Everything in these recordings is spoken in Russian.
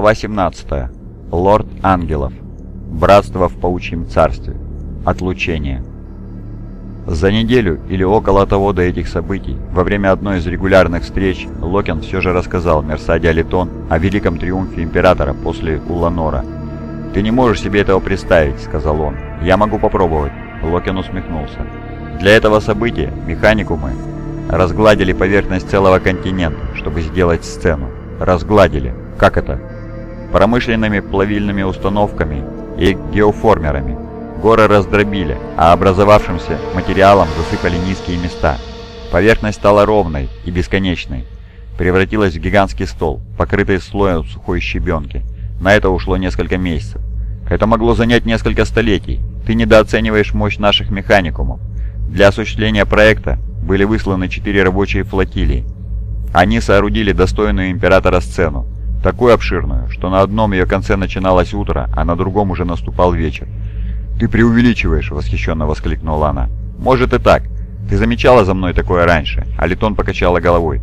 Глава 17. Лорд Ангелов. Братство в паучьем царстве. Отлучение. За неделю или около того до этих событий, во время одной из регулярных встреч, Локин все же рассказал Мерсаде Алитон о великом триумфе Императора после Уланора. «Ты не можешь себе этого представить», — сказал он. «Я могу попробовать». Локин усмехнулся. Для этого события механикумы разгладили поверхность целого континента, чтобы сделать сцену. Разгладили. Как это? Промышленными плавильными установками и геоформерами. Горы раздробили, а образовавшимся материалом засыпали низкие места. Поверхность стала ровной и бесконечной. Превратилась в гигантский стол, покрытый слоем сухой щебенки. На это ушло несколько месяцев. Это могло занять несколько столетий. Ты недооцениваешь мощь наших механикумов. Для осуществления проекта были высланы четыре рабочие флотилии. Они соорудили достойную императора сцену, такую обширную, что на одном ее конце начиналось утро, а на другом уже наступал вечер. «Ты преувеличиваешь!» — восхищенно воскликнула она. «Может и так. Ты замечала за мной такое раньше?» Алитон покачала головой.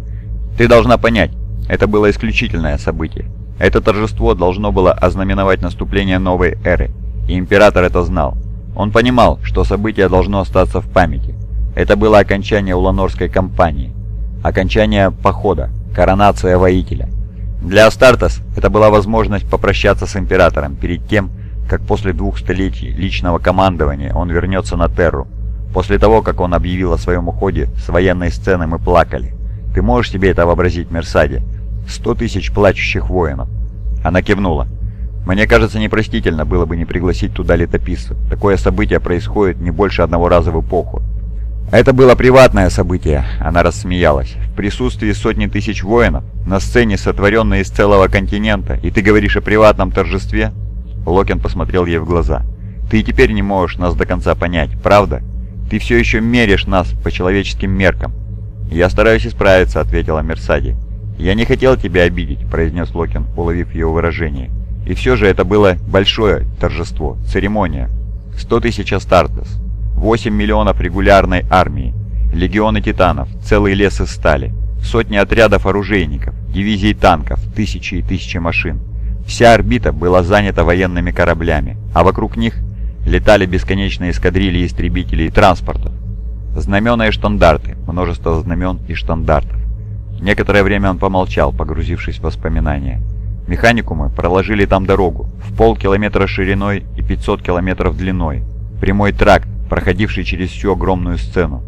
«Ты должна понять, это было исключительное событие. Это торжество должно было ознаменовать наступление новой эры, и император это знал. Он понимал, что событие должно остаться в памяти. Это было окончание Уланорской кампании, окончание похода, коронация воителя. Для Астартес это была возможность попрощаться с Императором перед тем, как после двух столетий личного командования он вернется на Терру. После того, как он объявил о своем уходе с военной сцены, мы плакали. Ты можешь себе это вообразить, Мерсаде? Сто тысяч плачущих воинов. Она кивнула. Мне кажется, непростительно было бы не пригласить туда летописцев. Такое событие происходит не больше одного раза в эпоху. Это было приватное событие, она рассмеялась. В присутствии сотни тысяч воинов, на сцене, сотворенной из целого континента, и ты говоришь о приватном торжестве? Локин посмотрел ей в глаза. Ты теперь не можешь нас до конца понять, правда? Ты все еще меришь нас по человеческим меркам. Я стараюсь исправиться, ответила Мерсади. Я не хотел тебя обидеть, произнес Локин, уловив ее выражение. И все же это было большое торжество, церемония. 100 тысяч Астартес, 8 миллионов регулярной армии, легионы титанов, целый лес стали, сотни отрядов оружейников, дивизии танков, тысячи и тысячи машин. Вся орбита была занята военными кораблями, а вокруг них летали бесконечные эскадрильи истребителей и транспортов. Знамена и штандарты, множество знамен и штандартов. Некоторое время он помолчал, погрузившись в воспоминания. Механикумы проложили там дорогу, в полкилометра шириной и 500 километров длиной. Прямой тракт, проходивший через всю огромную сцену.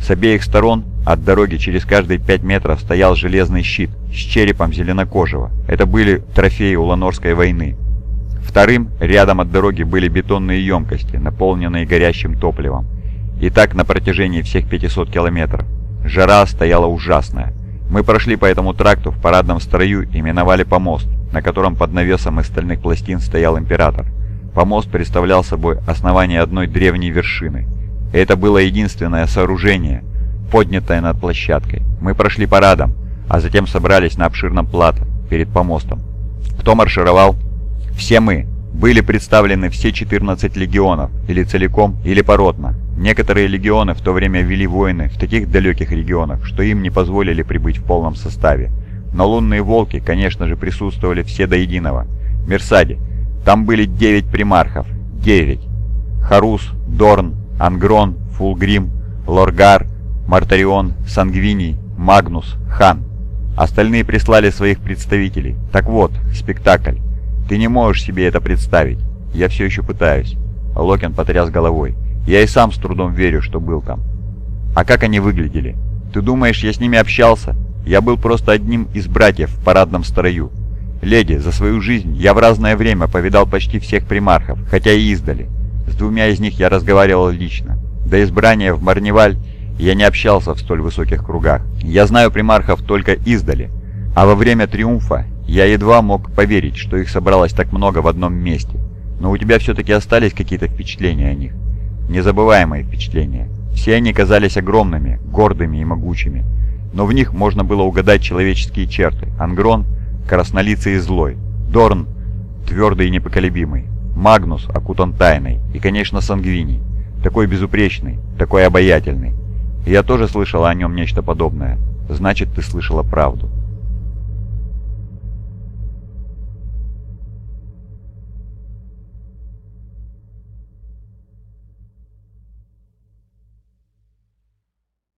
С обеих сторон от дороги через каждые 5 метров стоял железный щит с черепом зеленокожего. Это были трофеи Уланорской войны. Вторым, рядом от дороги были бетонные емкости, наполненные горящим топливом. И так на протяжении всех 500 километров. Жара стояла ужасная. Мы прошли по этому тракту в парадном строю и миновали помост, на котором под навесом из стальных пластин стоял император. Помост представлял собой основание одной древней вершины. Это было единственное сооружение, поднятое над площадкой. Мы прошли парадом, а затем собрались на обширном плато перед помостом. Кто маршировал? Все мы. Были представлены все 14 легионов, или целиком, или поротно. Некоторые легионы в то время вели войны в таких далеких регионах, что им не позволили прибыть в полном составе. Но лунные волки, конечно же, присутствовали все до единого. Мерсади. Там были девять примархов. Девять. Харус, Дорн, Ангрон, Фулгрим, Лоргар, Мартарион, Сангвиний, Магнус, Хан. Остальные прислали своих представителей. Так вот, спектакль. Ты не можешь себе это представить. Я все еще пытаюсь. Локин потряс головой. Я и сам с трудом верю, что был там. А как они выглядели? Ты думаешь, я с ними общался? Я был просто одним из братьев в парадном строю. Леди, за свою жизнь я в разное время повидал почти всех примархов, хотя и издали. С двумя из них я разговаривал лично. До избрания в Марневаль я не общался в столь высоких кругах. Я знаю примархов только издали. А во время триумфа я едва мог поверить, что их собралось так много в одном месте. Но у тебя все-таки остались какие-то впечатления о них. Незабываемые впечатления. Все они казались огромными, гордыми и могучими но в них можно было угадать человеческие черты. Ангрон – краснолицый и злой, Дорн – твердый и непоколебимый, Магнус – окутан тайной, и, конечно, Сангвиний – такой безупречный, такой обаятельный. Я тоже слышала о нем нечто подобное. Значит, ты слышала правду.